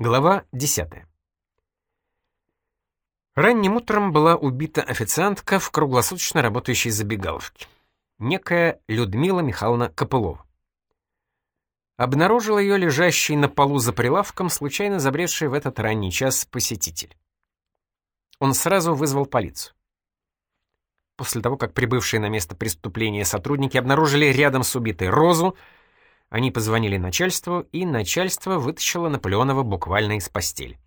Глава 10. Ранним утром была убита официантка в круглосуточно работающей забегаловке. Некая Людмила Михайловна Копылова. Обнаружил ее лежащей на полу за прилавком, случайно забредший в этот ранний час посетитель. Он сразу вызвал полицию. После того, как прибывшие на место преступления сотрудники обнаружили рядом с убитой Розу, они позвонили начальству, и начальство вытащило Наполеонова буквально из постели.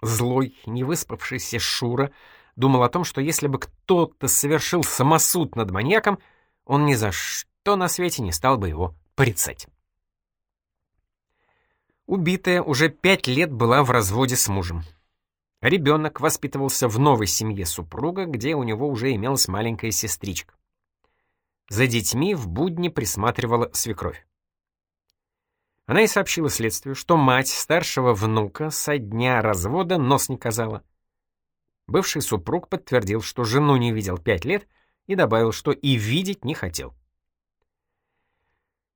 Злой, невыспавшийся Шура думал о том, что если бы кто-то совершил самосуд над маньяком, он ни за что на свете не стал бы его порицать. Убитая уже пять лет была в разводе с мужем. Ребенок воспитывался в новой семье супруга, где у него уже имелась маленькая сестричка. За детьми в будни присматривала свекровь. Она и сообщила следствию, что мать старшего внука со дня развода нос не казала. Бывший супруг подтвердил, что жену не видел пять лет, и добавил, что и видеть не хотел.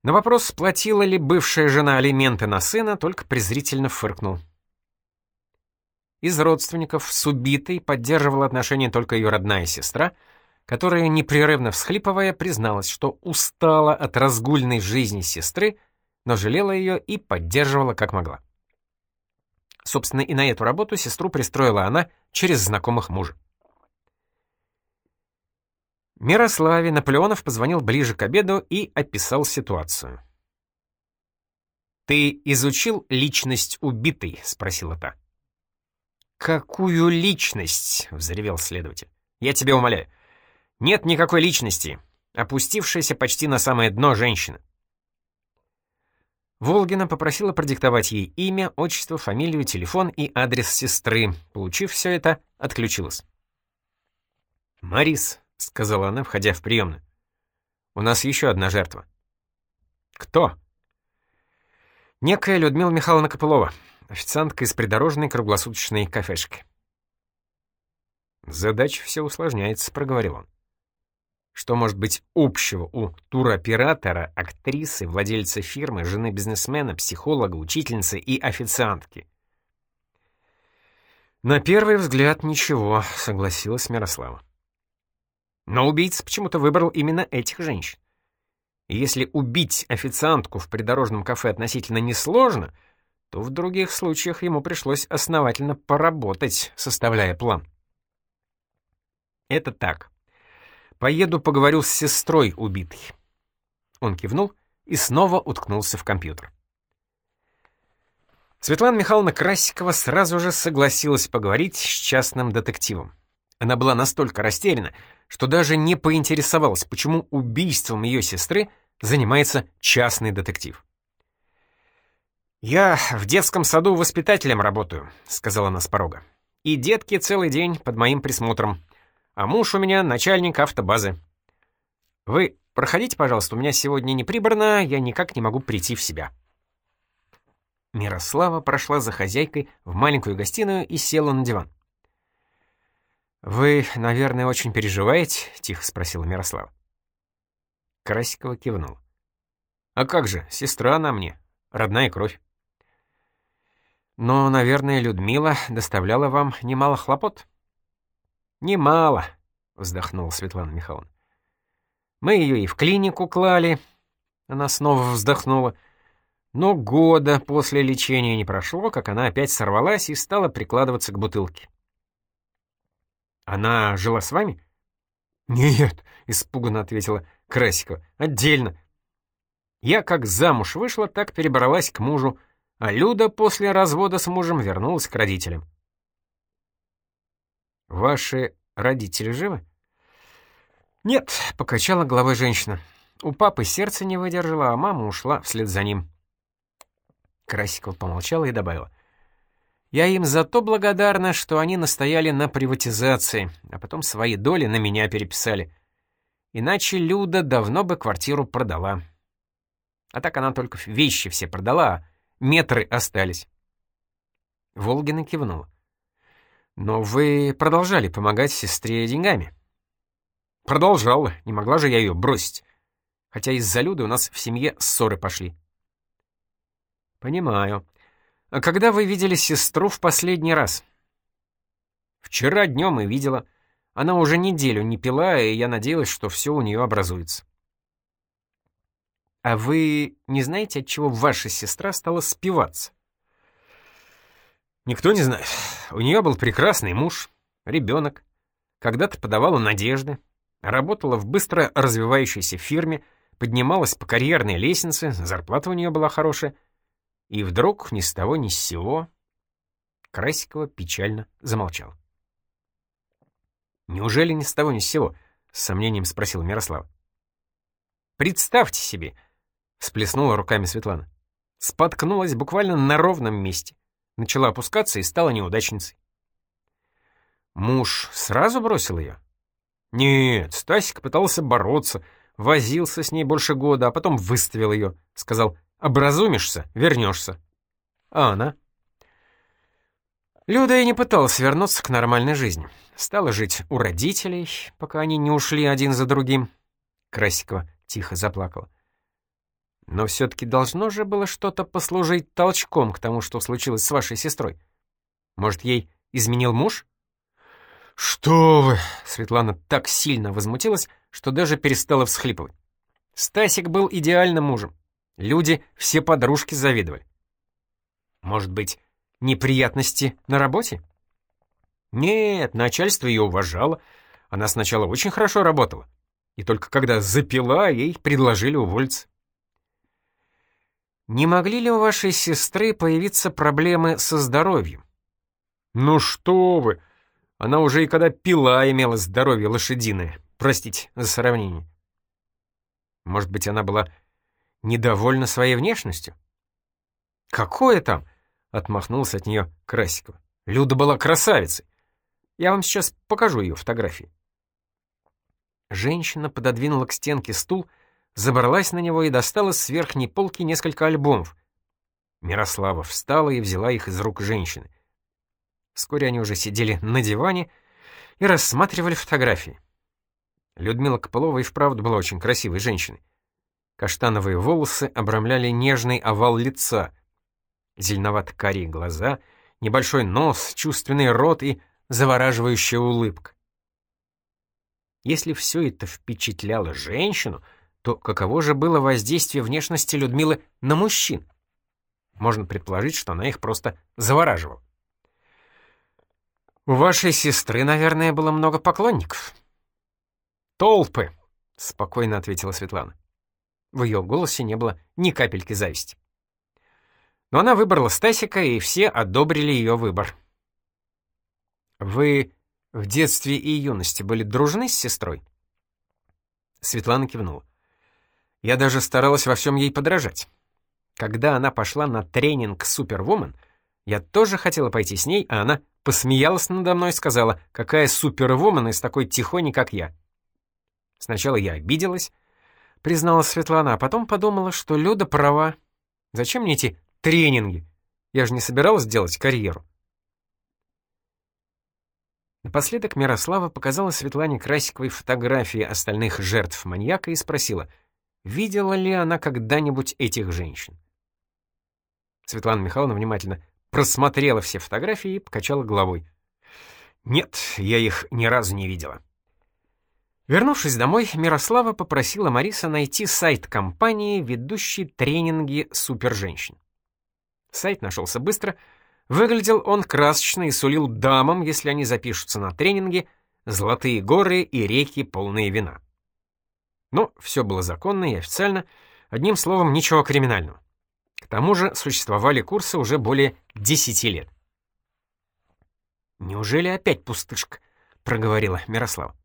На вопрос, платила ли бывшая жена алименты на сына, только презрительно фыркнул. Из родственников с убитой поддерживала отношения только ее родная сестра — которая, непрерывно всхлипывая, призналась, что устала от разгульной жизни сестры, но жалела ее и поддерживала как могла. Собственно, и на эту работу сестру пристроила она через знакомых мужа. Мирославе Наполеонов позвонил ближе к обеду и описал ситуацию. «Ты изучил личность убитой?» — спросила та. «Какую личность?» — взревел следователь. «Я тебя умоляю, нет никакой личности. Опустившаяся почти на самое дно женщина. Волгина попросила продиктовать ей имя, отчество, фамилию, телефон и адрес сестры. Получив все это, отключилась. «Марис», — сказала она, входя в приемную, — «у нас еще одна жертва». «Кто?» «Некая Людмила Михайловна Копылова, официантка из придорожной круглосуточной кафешки». «Задача все усложняется», — проговорил он. Что может быть общего у туроператора, актрисы, владельца фирмы, жены бизнесмена, психолога, учительницы и официантки? На первый взгляд ничего, согласилась Мирослава. Но убийца почему-то выбрал именно этих женщин. И если убить официантку в придорожном кафе относительно несложно, то в других случаях ему пришлось основательно поработать, составляя план. Это так. Поеду поговорю с сестрой убитой». Он кивнул и снова уткнулся в компьютер. Светлана Михайловна Красикова сразу же согласилась поговорить с частным детективом. Она была настолько растеряна, что даже не поинтересовалась, почему убийством ее сестры занимается частный детектив. «Я в детском саду воспитателем работаю», — сказала она с порога. «И детки целый день под моим присмотром а муж у меня начальник автобазы. Вы проходите, пожалуйста, у меня сегодня не прибрано, я никак не могу прийти в себя». Мирослава прошла за хозяйкой в маленькую гостиную и села на диван. «Вы, наверное, очень переживаете?» — тихо спросила Мирослава. Красикова кивнул. «А как же, сестра она мне, родная кровь». «Но, наверное, Людмила доставляла вам немало хлопот?» «Немало», — вздохнула Светлана Михайловна. «Мы ее и в клинику клали», — она снова вздохнула. Но года после лечения не прошло, как она опять сорвалась и стала прикладываться к бутылке. «Она жила с вами?» «Нет», — испуганно ответила Красикова, — «отдельно. Я как замуж вышла, так перебралась к мужу, а Люда после развода с мужем вернулась к родителям. «Ваши родители живы?» «Нет», — покачала головой женщина. «У папы сердце не выдержало, а мама ушла вслед за ним». Красикова помолчала и добавила. «Я им за то благодарна, что они настояли на приватизации, а потом свои доли на меня переписали. Иначе Люда давно бы квартиру продала. А так она только вещи все продала, а метры остались». Волгина кивнула. Но вы продолжали помогать сестре деньгами. Продолжала, не могла же я ее бросить. Хотя из-за Люды у нас в семье ссоры пошли. «Понимаю. А когда вы видели сестру в последний раз?» «Вчера днем и видела. Она уже неделю не пила, и я надеялась, что все у нее образуется». «А вы не знаете, от чего ваша сестра стала спиваться?» «Никто не знает. У нее был прекрасный муж, ребенок. Когда-то подавала надежды, работала в быстро развивающейся фирме, поднималась по карьерной лестнице, зарплата у нее была хорошая. И вдруг ни с того ни с сего Красикова печально замолчал. «Неужели ни с того ни с сего?» — с сомнением спросил Мирослав. «Представьте себе!» — всплеснула руками Светлана. Споткнулась буквально на ровном месте. Начала опускаться и стала неудачницей. Муж сразу бросил ее? Нет, Стасик пытался бороться, возился с ней больше года, а потом выставил ее. Сказал, образумишься, вернешься. А она? Люда и не пыталась вернуться к нормальной жизни. Стала жить у родителей, пока они не ушли один за другим. Красикова тихо заплакала. Но все-таки должно же было что-то послужить толчком к тому, что случилось с вашей сестрой. Может, ей изменил муж? «Что вы!» — Светлана так сильно возмутилась, что даже перестала всхлипывать. Стасик был идеальным мужем. Люди, все подружки завидовали. Может быть, неприятности на работе? Нет, начальство ее уважало. Она сначала очень хорошо работала. И только когда запила, ей предложили уволиться. Не могли ли у вашей сестры появиться проблемы со здоровьем? Ну что вы! Она уже и когда пила имела здоровье лошадиное. Простите за сравнение. Может быть, она была недовольна своей внешностью? «Какое там?» — отмахнулся от нее Красикова. «Люда была красавицей. Я вам сейчас покажу ее фотографии». Женщина пододвинула к стенке стул, забралась на него и достала с верхней полки несколько альбомов. Мирослава встала и взяла их из рук женщины. Вскоре они уже сидели на диване и рассматривали фотографии. Людмила Копылова и вправду была очень красивой женщиной. Каштановые волосы обрамляли нежный овал лица, зеленовато-карие глаза, небольшой нос, чувственный рот и завораживающая улыбка. Если все это впечатляло женщину, то каково же было воздействие внешности Людмилы на мужчин? Можно предположить, что она их просто завораживала. «У вашей сестры, наверное, было много поклонников?» «Толпы», — спокойно ответила Светлана. В ее голосе не было ни капельки зависти. Но она выбрала Стасика, и все одобрили ее выбор. «Вы в детстве и юности были дружны с сестрой?» Светлана кивнула. Я даже старалась во всем ей подражать. Когда она пошла на тренинг «Супервумен», я тоже хотела пойти с ней, а она посмеялась надо мной и сказала, какая супервумен из такой тихони, как я. Сначала я обиделась, призналась Светлана, а потом подумала, что Люда права. Зачем мне эти тренинги? Я же не собиралась делать карьеру. Напоследок Мирослава показала Светлане Красиковой фотографии остальных жертв маньяка и спросила, видела ли она когда-нибудь этих женщин. Светлана Михайловна внимательно просмотрела все фотографии и покачала головой. «Нет, я их ни разу не видела». Вернувшись домой, Мирослава попросила Мариса найти сайт компании, ведущей тренинги суперженщин. Сайт нашелся быстро, выглядел он красочно и сулил дамам, если они запишутся на тренинги, золотые горы и реки, полные вина. Но все было законно и официально, одним словом, ничего криминального. К тому же существовали курсы уже более 10 лет. «Неужели опять пустышка?» — проговорила Мирослава.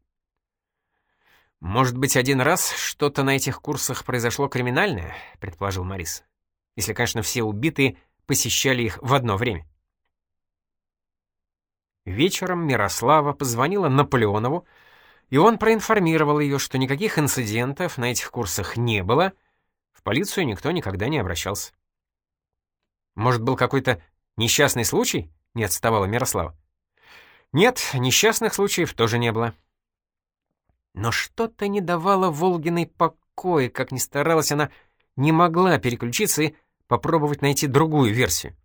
«Может быть, один раз что-то на этих курсах произошло криминальное?» — предположил Морис. «Если, конечно, все убитые посещали их в одно время». Вечером Мирослава позвонила Наполеонову, и он проинформировал ее, что никаких инцидентов на этих курсах не было, в полицию никто никогда не обращался. Может, был какой-то несчастный случай?» — не отставала Мирослава. «Нет, несчастных случаев тоже не было». Но что-то не давало Волгиной покоя, как ни старалась она, не могла переключиться и попробовать найти другую версию.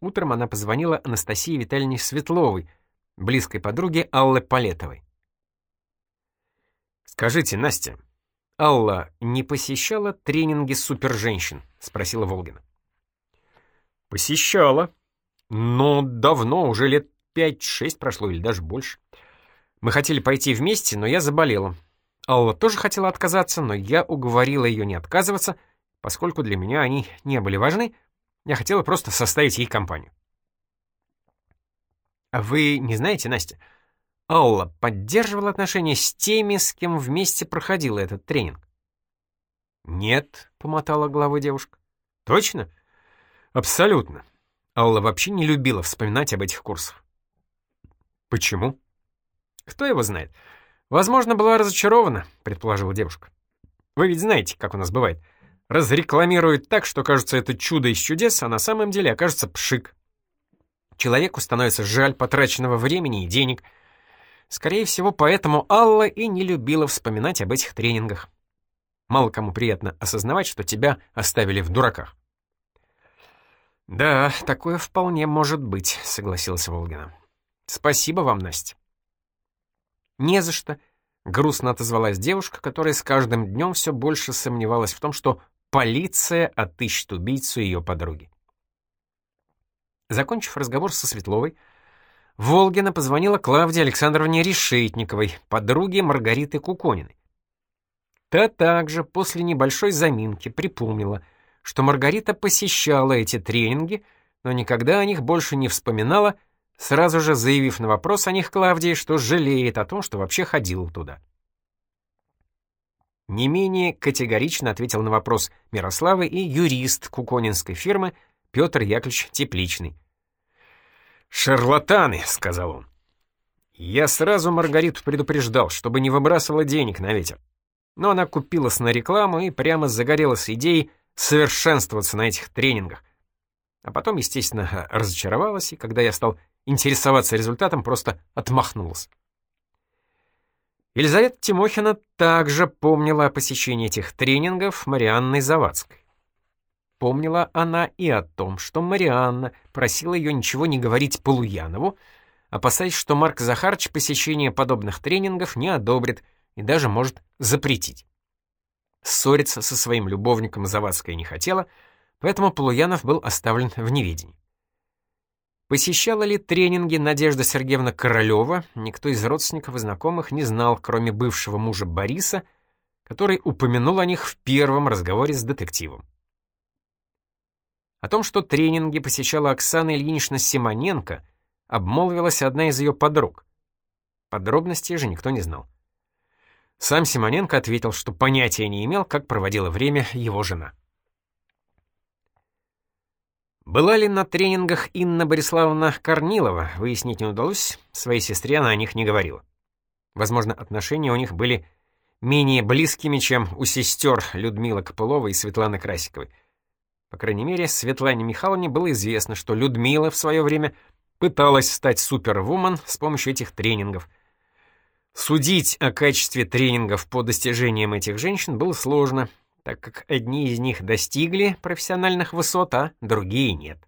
Утром она позвонила Анастасии Витальевне Светловой, близкой подруге Аллы Палетовой. «Скажите, Настя, Алла не посещала тренинги суперженщин?» — спросила Волгина. «Посещала. Но давно, уже лет пять-шесть прошло или даже больше. Мы хотели пойти вместе, но я заболела. Алла тоже хотела отказаться, но я уговорила ее не отказываться, поскольку для меня они не были важны, я хотела просто составить ей компанию. А вы не знаете, Настя, Алла поддерживала отношения с теми, с кем вместе проходила этот тренинг? Нет, помотала головой девушка. Точно? Абсолютно. Алла вообще не любила вспоминать об этих курсах. Почему? Кто его знает? Возможно, была разочарована, предположила девушка. Вы ведь знаете, как у нас бывает разрекламирует так, что кажется это чудо из чудес, а на самом деле окажется пшик. Человеку становится жаль потраченного времени и денег. Скорее всего, поэтому Алла и не любила вспоминать об этих тренингах. Мало кому приятно осознавать, что тебя оставили в дураках. «Да, такое вполне может быть», — согласилась Волгина. «Спасибо вам, Настя». «Не за что», — грустно отозвалась девушка, которая с каждым днем все больше сомневалась в том, что Полиция отыщет убийцу ее подруги. Закончив разговор со Светловой, Волгина позвонила Клавдии Александровне Решетниковой, подруге Маргариты Кукониной. Та также после небольшой заминки припомнила, что Маргарита посещала эти тренинги, но никогда о них больше не вспоминала, сразу же заявив на вопрос о них Клавдии, что жалеет о том, что вообще ходила туда. Не менее категорично ответил на вопрос Мирославы и юрист куконинской фирмы Петр Яковлевич Тепличный. «Шарлатаны», — сказал он. Я сразу Маргариту предупреждал, чтобы не выбрасывала денег на ветер. Но она купилась на рекламу и прямо загорелась идеей совершенствоваться на этих тренингах. А потом, естественно, разочаровалась, и когда я стал интересоваться результатом, просто отмахнулась. Елизавета Тимохина также помнила о посещении этих тренингов Марианной Завадской. Помнила она и о том, что Марианна просила ее ничего не говорить Полуянову, опасаясь, что Марк Захарович посещение подобных тренингов не одобрит и даже может запретить. Ссориться со своим любовником Завадская не хотела, поэтому Полуянов был оставлен в неведении. Посещала ли тренинги Надежда Сергеевна Королева, никто из родственников и знакомых не знал, кроме бывшего мужа Бориса, который упомянул о них в первом разговоре с детективом. О том, что тренинги посещала Оксана Ильинична Симоненко, обмолвилась одна из ее подруг. Подробностей же никто не знал. Сам Симоненко ответил, что понятия не имел, как проводила время его жена. Была ли на тренингах Инна Бориславовна Корнилова, выяснить не удалось, своей сестре она о них не говорила. Возможно, отношения у них были менее близкими, чем у сестер Людмилы Копыловой и Светланы Красиковой. По крайней мере, Светлане Михайловне было известно, что Людмила в свое время пыталась стать супервумен с помощью этих тренингов. Судить о качестве тренингов по достижениям этих женщин было сложно, так как одни из них достигли профессиональных высот, а другие нет.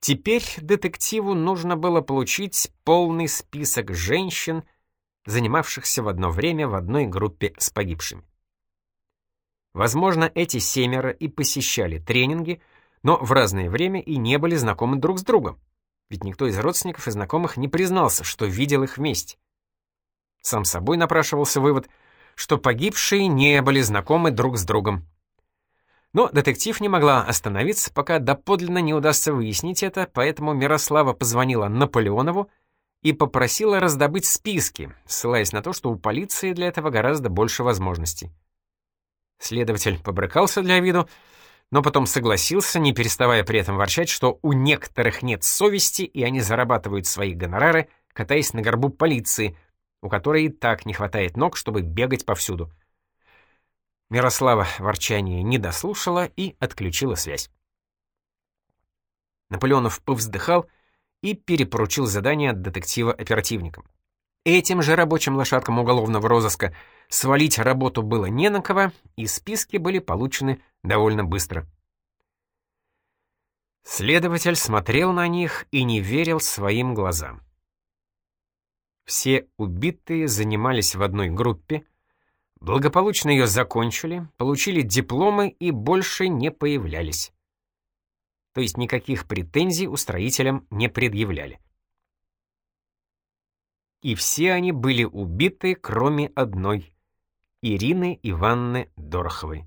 Теперь детективу нужно было получить полный список женщин, занимавшихся в одно время в одной группе с погибшими. Возможно, эти семеро и посещали тренинги, но в разное время и не были знакомы друг с другом, ведь никто из родственников и знакомых не признался, что видел их вместе. Сам собой напрашивался вывод — что погибшие не были знакомы друг с другом. Но детектив не могла остановиться, пока доподлинно не удастся выяснить это, поэтому Мирослава позвонила Наполеонову и попросила раздобыть списки, ссылаясь на то, что у полиции для этого гораздо больше возможностей. Следователь побрыкался для виду, но потом согласился, не переставая при этом ворчать, что у некоторых нет совести, и они зарабатывают свои гонорары, катаясь на горбу полиции, у которой и так не хватает ног, чтобы бегать повсюду. Мирослава ворчание не дослушала и отключила связь. Наполеонов повздыхал и перепоручил задание от детектива оперативникам. Этим же рабочим лошадкам уголовного розыска свалить работу было не на кого, и списки были получены довольно быстро. Следователь смотрел на них и не верил своим глазам. Все убитые занимались в одной группе, благополучно ее закончили, получили дипломы и больше не появлялись. То есть никаких претензий устроителям не предъявляли. И все они были убиты, кроме одной — Ирины Ивановны Дороховой.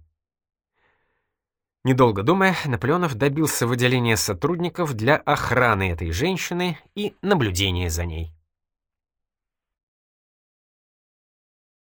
Недолго думая, Наполеонов добился выделения сотрудников для охраны этой женщины и наблюдения за ней.